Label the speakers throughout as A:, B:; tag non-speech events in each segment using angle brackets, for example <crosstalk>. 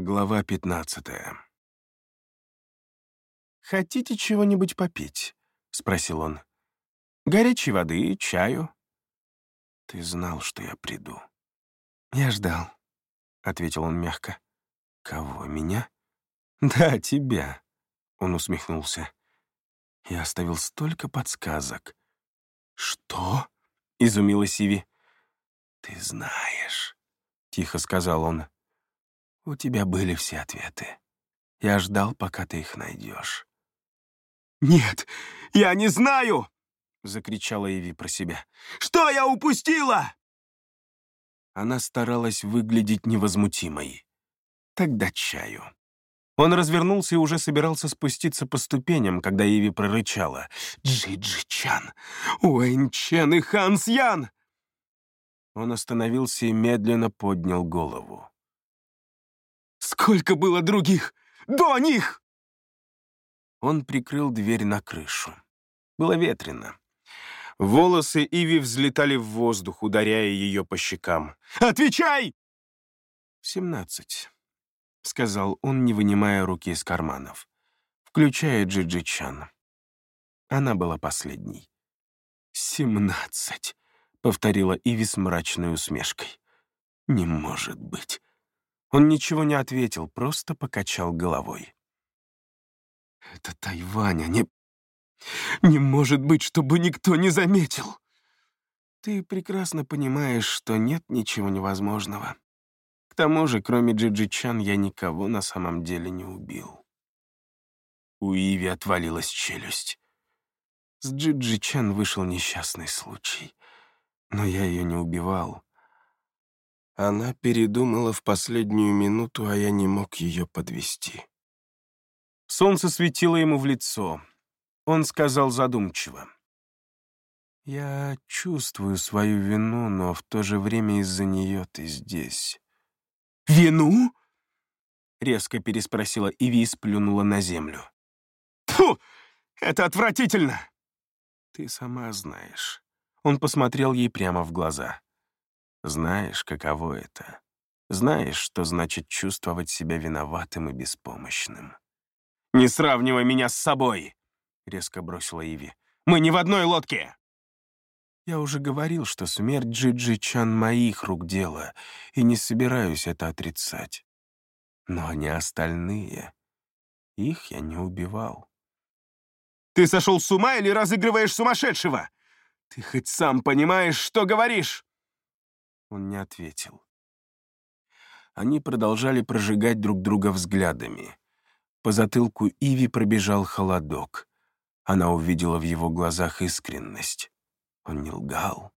A: Глава 15 «Хотите чего-нибудь попить?» — спросил он. «Горячей воды, чаю?» «Ты знал, что я приду». «Я ждал», — ответил он мягко. «Кого, меня?» <laughs> «Да, тебя», — он усмехнулся. «Я оставил столько подсказок». «Что?» — изумилась Иви. «Ты знаешь», — тихо сказал он. У тебя были все ответы. Я ждал, пока ты их найдешь.
B: «Нет, я не знаю!» — закричала Иви про себя. «Что я упустила?»
A: Она старалась выглядеть невозмутимой. Тогда чаю. Он развернулся и уже собирался спуститься по ступеням, когда Иви прорычала. «Джи-Джи-Чан! Уэнь-Чен и Ханс Ян!» Он остановился и медленно поднял голову.
B: Сколько было других до них!»
A: Он прикрыл дверь на крышу. Было ветрено. Волосы Иви взлетали в воздух, ударяя ее по щекам.
B: «Отвечай!»
A: «Семнадцать», — сказал он, не вынимая руки из карманов, включая Джиджи Чан. Она была последней. «Семнадцать», — повторила Иви с мрачной усмешкой. «Не может быть. Он ничего не ответил, просто покачал головой. «Это Тайвань, а не... Не может быть, чтобы никто не заметил!» «Ты прекрасно понимаешь, что нет ничего невозможного. К тому же, кроме Джиджи Чан, я никого на самом деле не убил». У Иви отвалилась челюсть. С Джиджи Чан вышел несчастный случай. Но я ее не убивал. Она передумала в последнюю минуту, а я не мог ее подвести. Солнце светило ему в лицо. Он сказал задумчиво. «Я чувствую свою вину, но в то же время из-за нее ты здесь».
B: «Вину?»
A: — резко переспросила Иви и сплюнула на землю.
B: «Фу! Это отвратительно!»
A: «Ты сама знаешь». Он посмотрел ей прямо в глаза. Знаешь, каково это. Знаешь, что значит чувствовать себя виноватым и беспомощным.
B: «Не сравнивай меня с собой!» — резко бросила Иви. «Мы не в одной лодке!»
A: Я уже говорил, что смерть Джиджи Чан моих рук дело, и не собираюсь это отрицать. Но они остальные. Их я не убивал.
B: «Ты сошел с ума или разыгрываешь сумасшедшего? Ты хоть сам понимаешь, что говоришь?»
A: Он не ответил. Они продолжали прожигать друг друга взглядами. По затылку Иви пробежал холодок. Она увидела в его глазах искренность. Он не лгал.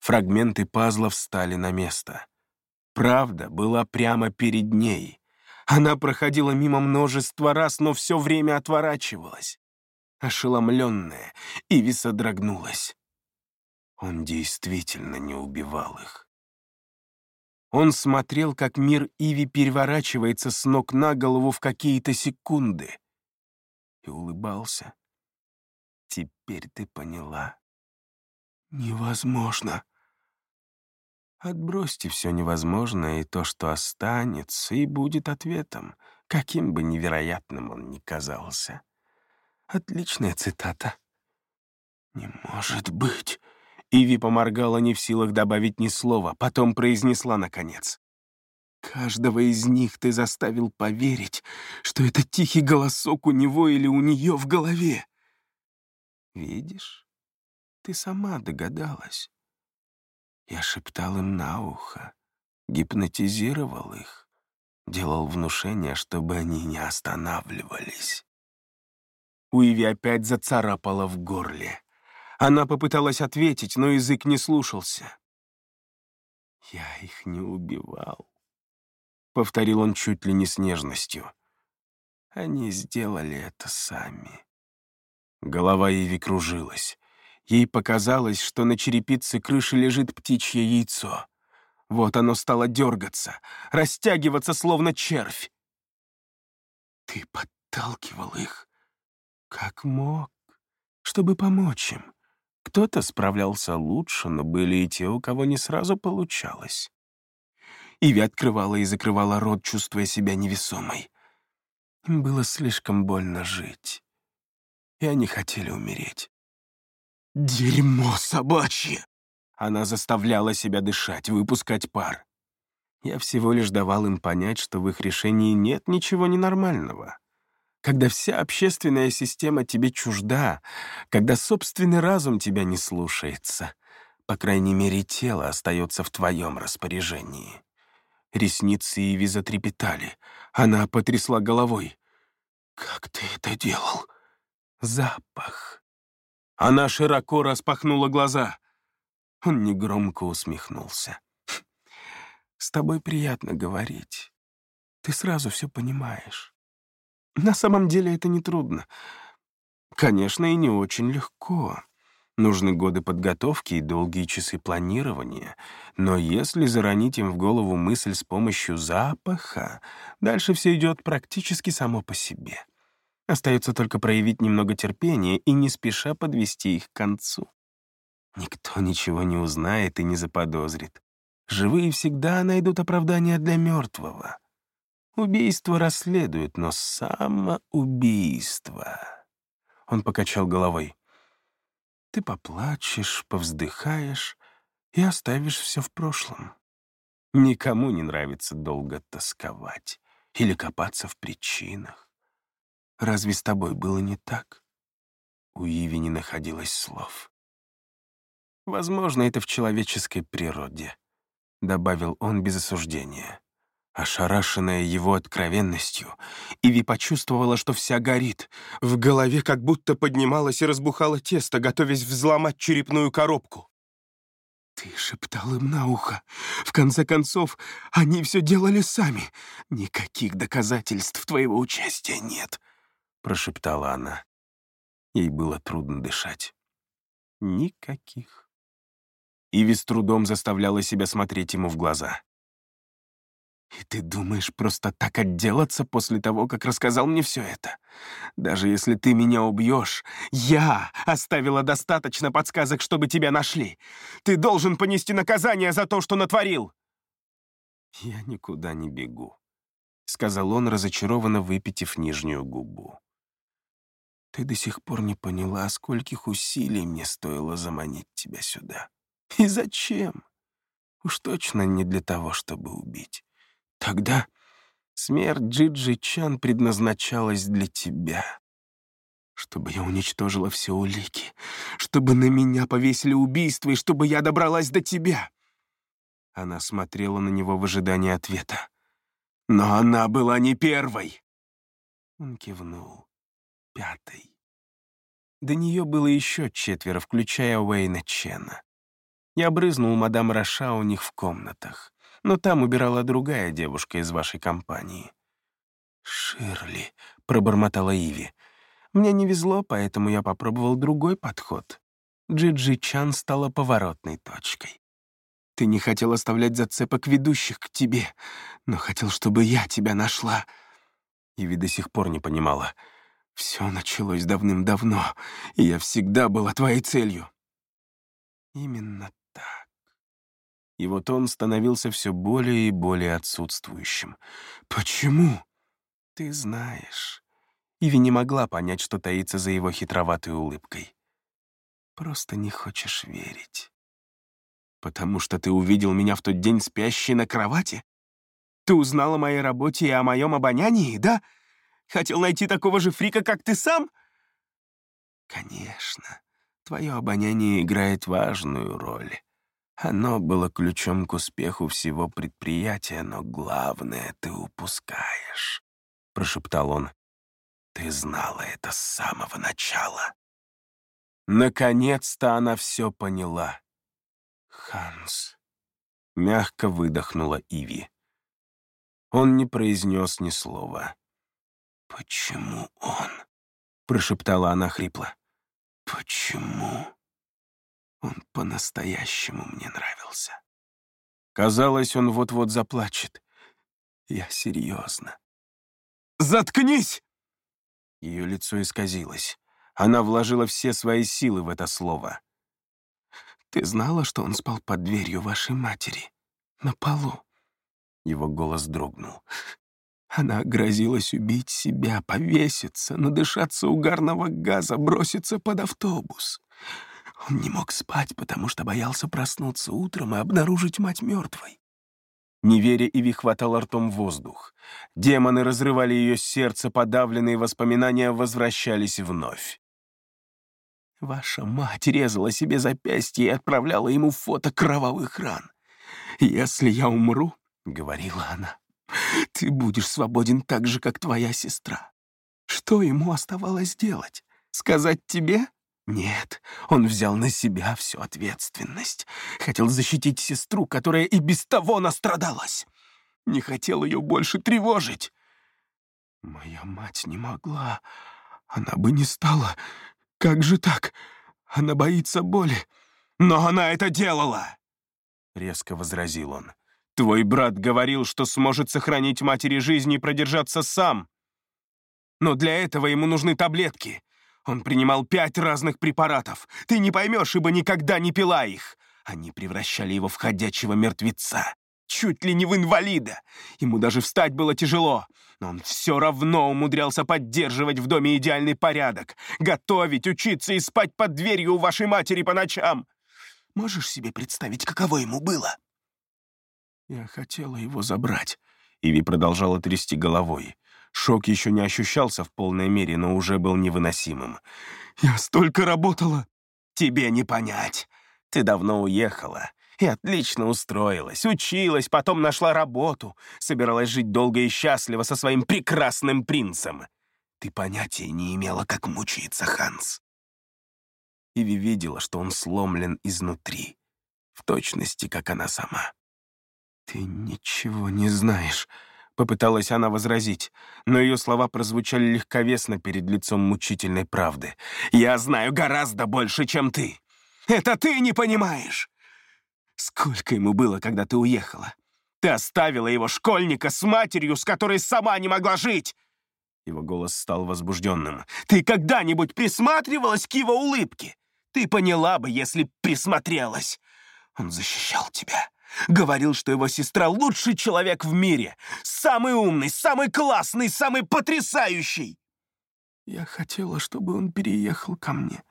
A: Фрагменты пазла встали на место. Правда была прямо перед ней. Она проходила мимо множества раз, но все время отворачивалась. Ошеломленная, Иви содрогнулась. Он действительно не убивал их. Он смотрел, как мир Иви переворачивается с ног на голову в какие-то секунды. И улыбался. Теперь ты поняла. Невозможно. Отбросьте все невозможное и то, что останется, и будет ответом, каким бы невероятным он ни казался. Отличная цитата. «Не может быть!» Иви поморгала не в силах добавить ни слова, потом произнесла наконец. «Каждого из них ты заставил поверить, что это тихий голосок у него или у нее в голове. Видишь, ты сама догадалась. Я шептал им на ухо, гипнотизировал их, делал внушение, чтобы они не останавливались». У Иви опять зацарапало в горле. Она попыталась ответить, но язык не слушался. «Я их не убивал», — повторил он чуть ли не с нежностью. «Они сделали это сами». Голова Иви кружилась. Ей показалось, что на черепице крыши лежит птичье яйцо. Вот оно стало дергаться, растягиваться, словно червь. «Ты подталкивал их, как мог, чтобы помочь им. Кто-то справлялся лучше, но были и те, у кого не сразу получалось. Иви открывала и закрывала рот, чувствуя себя невесомой. Им было слишком больно жить, и они хотели умереть.
B: «Дерьмо собачье!»
A: Она заставляла себя дышать, выпускать пар. Я всего лишь давал им понять, что в их решении нет ничего ненормального. Когда вся общественная система тебе чужда, когда собственный разум тебя не слушается, по крайней мере, тело остается в твоем распоряжении. Ресницы Иви затрепетали. Она потрясла головой. «Как ты это делал?» «Запах». Она широко распахнула глаза. Он негромко усмехнулся. «С тобой приятно говорить. Ты сразу все понимаешь. На самом деле это нетрудно. Конечно, и не очень легко. Нужны годы подготовки и долгие часы планирования. Но если заронить им в голову мысль с помощью запаха, дальше все идет практически само по себе. Остается только проявить немного терпения и не спеша подвести их к концу. Никто ничего не узнает и не заподозрит. Живые всегда найдут оправдание для мертвого. Убийство расследуют, но самоубийство... Он покачал головой. Ты поплачешь, повздыхаешь и оставишь все в прошлом. Никому не нравится долго тосковать или копаться в причинах. Разве с тобой было не так? У Иви не находилось слов. Возможно, это в человеческой природе, добавил он без осуждения. Ошарашенная его откровенностью, Иви почувствовала, что вся горит. В голове как будто поднималось и разбухало тесто, готовясь взломать черепную коробку. «Ты шептал им на ухо. В конце концов, они все делали сами. Никаких доказательств твоего участия нет», — прошептала она. Ей было трудно дышать. Никаких. Иви с трудом заставляла себя смотреть ему в глаза. И ты думаешь просто так отделаться после того, как рассказал мне все это? Даже если ты меня убьешь, я оставила достаточно подсказок, чтобы тебя нашли. Ты должен понести наказание за то, что натворил. Я никуда не бегу, — сказал он, разочарованно выпитив нижнюю губу. Ты до сих пор не поняла, скольких усилий мне стоило заманить тебя сюда. И зачем? Уж точно не для того, чтобы убить. Тогда смерть Джиджи Чан предназначалась для тебя. Чтобы я уничтожила все улики, чтобы на меня повесили убийство и чтобы я добралась до тебя. Она смотрела на него в ожидании ответа. Но она была не первой. Он кивнул. Пятой. До нее было еще четверо, включая Уэйна Чена. Я брызнул мадам Раша у них в комнатах но там убирала другая девушка из вашей компании». «Ширли», — пробормотала Иви. «Мне не везло, поэтому я попробовал другой подход. Джиджи Чан стала поворотной точкой. Ты не хотел оставлять зацепок ведущих к тебе, но хотел, чтобы я тебя нашла». Иви до сих пор не понимала. «Все началось давным-давно, и я всегда была твоей целью». «Именно и вот он становился все более и более отсутствующим. «Почему?» «Ты знаешь». Иви не могла понять, что таится за его хитроватой улыбкой. «Просто не хочешь верить». «Потому что ты увидел меня в тот день спящей на кровати? Ты узнал о моей работе и о моем обонянии, да? Хотел найти такого же фрика, как ты сам?» «Конечно, твое обоняние играет важную роль». Оно было ключом к успеху всего предприятия, но главное ты упускаешь», — прошептал он. «Ты знала это с самого начала». Наконец-то она все поняла. «Ханс», — мягко выдохнула Иви. Он не произнес ни слова. «Почему он?» — прошептала она хрипло. «Почему?» Он по-настоящему мне нравился. Казалось, он вот-вот заплачет. Я серьезно. «Заткнись!» Ее лицо исказилось. Она вложила все свои силы в это слово. «Ты знала, что он спал под дверью вашей матери? На полу?» Его голос дрогнул. Она грозилась убить себя, повеситься, надышаться угарного газа, броситься под автобус. Он не мог спать, потому что боялся проснуться утром и обнаружить мать мертвой. Не веря, Иви хватал ртом воздух. Демоны разрывали ее сердце, подавленные воспоминания возвращались вновь. Ваша мать резала себе запястье и отправляла ему фото кровавых ран. «Если я умру, — говорила она, — ты будешь свободен так же, как твоя сестра. Что ему оставалось делать? Сказать тебе? Нет, он взял на себя всю ответственность. Хотел защитить сестру, которая и без того настрадалась. Не хотел ее больше тревожить. Моя мать не могла. Она бы не стала. Как же так? Она боится боли. Но она это делала!» Резко возразил он. «Твой брат говорил, что сможет сохранить матери жизнь и продержаться сам. Но для этого ему нужны таблетки. Он принимал пять разных препаратов. Ты не поймешь, ибо никогда не пила их. Они превращали его в ходячего мертвеца. Чуть ли не в инвалида. Ему даже встать было тяжело. Но он все равно умудрялся поддерживать в доме идеальный порядок, готовить, учиться и спать под дверью у вашей матери по ночам. Можешь себе представить, каково ему было? Я хотела его забрать. Иви продолжала трясти головой. Шок еще не ощущался в полной мере, но уже был невыносимым. «Я столько работала!» «Тебе не понять. Ты давно уехала и отлично устроилась, училась, потом нашла работу, собиралась жить долго и счастливо со своим прекрасным принцем. Ты понятия не имела, как мучается Ханс. Иви видела, что он сломлен изнутри, в точности, как она сама. «Ты ничего не знаешь», — попыталась она возразить, но ее слова прозвучали легковесно перед лицом мучительной правды. «Я знаю гораздо больше, чем ты. Это ты не понимаешь. Сколько ему было, когда ты уехала? Ты оставила его школьника с матерью, с которой сама не могла жить!» Его голос стал возбужденным. «Ты когда-нибудь присматривалась к его улыбке? Ты поняла бы, если присмотрелась. Он защищал тебя. Говорил, что его сестра лучший человек в мире. Самый умный, самый классный, самый потрясающий. Я хотела, чтобы он переехал ко мне.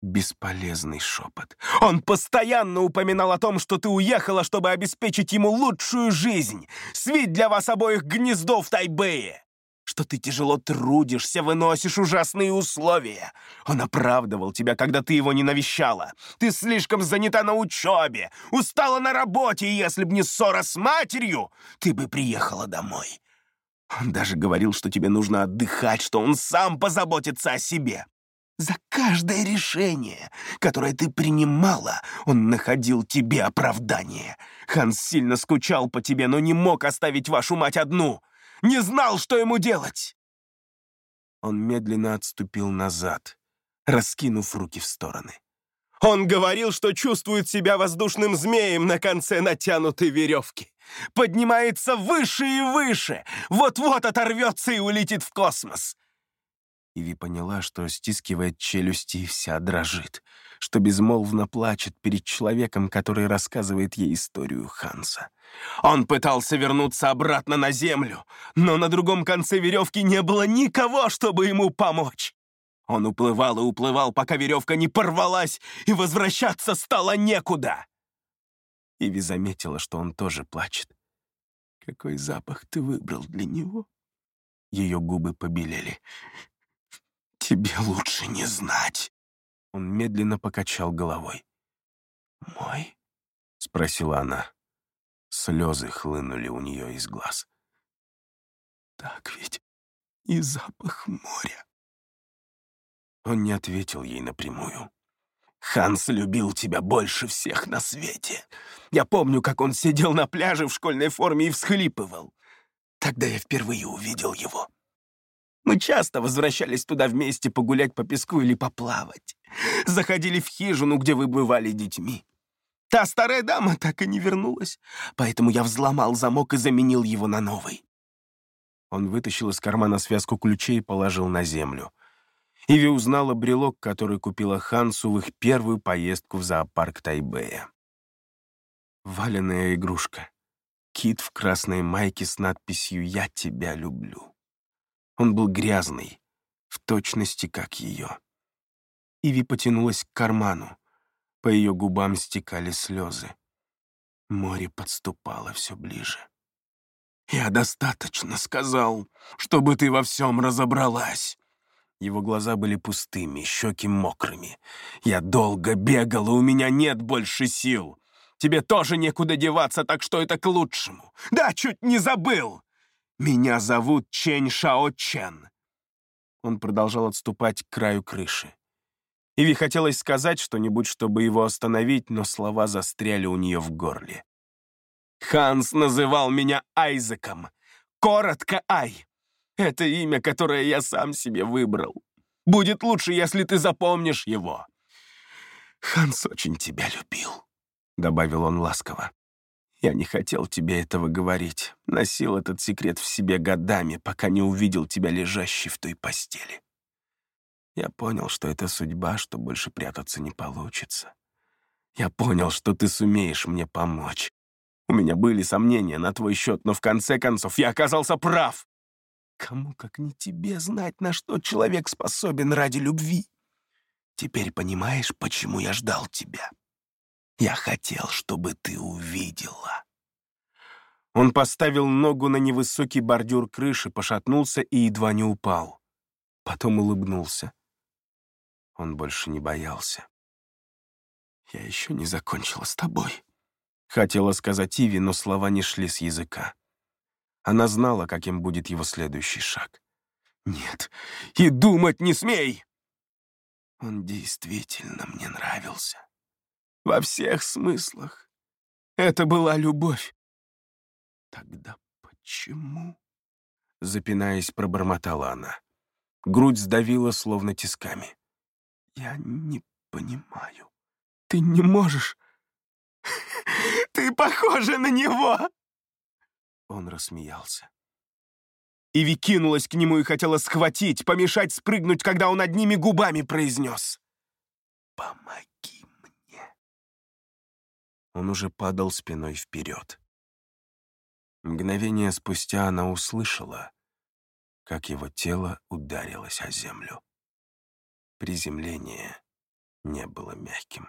A: Бесполезный шепот. Он постоянно упоминал о том, что ты уехала, чтобы обеспечить ему лучшую жизнь, свить для вас обоих гнездо в Тайбэе. Что ты тяжело трудишься, выносишь ужасные условия. Он оправдывал тебя, когда ты его не навещала. Ты слишком занята на учебе, устала на работе, и если б не ссора с матерью, ты бы приехала домой. Он даже говорил, что тебе нужно отдыхать, что он сам позаботится о себе. За каждое решение, которое ты принимала, он находил тебе оправдание. Ханс сильно скучал по тебе, но не мог оставить вашу мать одну. Не знал, что ему делать. Он медленно отступил назад, раскинув руки в стороны. Он говорил, что чувствует себя воздушным змеем на конце натянутой веревки. Поднимается выше и выше, вот-вот оторвется и улетит в космос. Иви поняла, что стискивает челюсти и вся дрожит, что безмолвно плачет перед человеком, который рассказывает ей историю Ханса. Он пытался вернуться обратно на землю, но на другом конце веревки не было никого, чтобы ему помочь. Он уплывал и уплывал, пока веревка не порвалась, и возвращаться стало некуда. Иви заметила, что он тоже плачет. «Какой запах ты выбрал для него?» Ее губы побелели. «Тебе лучше не знать». Он медленно покачал головой. «Мой?» — спросила она. Слезы хлынули у нее из глаз. «Так ведь и запах моря». Он не ответил ей напрямую. «Ханс любил тебя больше всех на свете. Я помню, как он сидел на пляже в школьной форме и всхлипывал. Тогда я впервые увидел его. Мы часто возвращались туда вместе погулять по песку или поплавать. Заходили в хижину, где вы бывали детьми. Та старая дама так и не вернулась, поэтому я взломал замок и заменил его на новый. Он вытащил из кармана связку ключей и положил на землю. Иви узнала брелок, который купила Хансу в их первую поездку в зоопарк Тайбэя. Валенная игрушка. кит в красной майке с надписью «Я тебя люблю». Он был грязный, в точности как ее. Иви потянулась к карману. По ее губам стекали слезы. Море подступало все ближе. «Я достаточно сказал, чтобы ты во всем разобралась». Его глаза были пустыми, щеки мокрыми. «Я долго бегал, и у меня нет больше сил. Тебе тоже некуда деваться, так что это к лучшему. Да, чуть не забыл! Меня зовут Чень Шао Чен». Он продолжал отступать к краю крыши. Иви хотелось сказать что-нибудь, чтобы его остановить, но слова застряли у нее в горле. «Ханс называл меня Айзеком. Коротко Ай. Это имя, которое я сам себе выбрал. Будет лучше, если ты запомнишь его». «Ханс очень тебя любил», — добавил он ласково. «Я не хотел тебе этого говорить. Носил этот секрет в себе годами, пока не увидел тебя лежащей в той постели. Я понял, что это судьба, что больше прятаться не получится. Я понял, что ты сумеешь мне помочь. У меня были сомнения на твой счет, но в конце концов я оказался прав. Кому, как не тебе, знать, на что человек способен ради любви? Теперь понимаешь, почему я ждал тебя? Я хотел, чтобы ты увидела. Он поставил ногу на невысокий бордюр крыши, пошатнулся и едва не упал. Потом улыбнулся. Он больше не боялся. «Я еще не закончила с тобой», — хотела сказать Иви, но слова не шли с языка. Она знала, каким будет его следующий шаг. «Нет, и думать не смей!» Он действительно мне нравился. Во всех смыслах. Это была любовь. Тогда почему? Запинаясь, пробормотала она. Грудь сдавила, словно тисками. Я не понимаю. Ты не можешь. <laughs> Ты похожа на него. Он рассмеялся. Иви кинулась к нему и хотела схватить, помешать спрыгнуть, когда он одними губами произнес. «Помоги мне». Он уже падал спиной вперед. Мгновение спустя она услышала, как его тело ударилось о землю. Приземление не было мягким.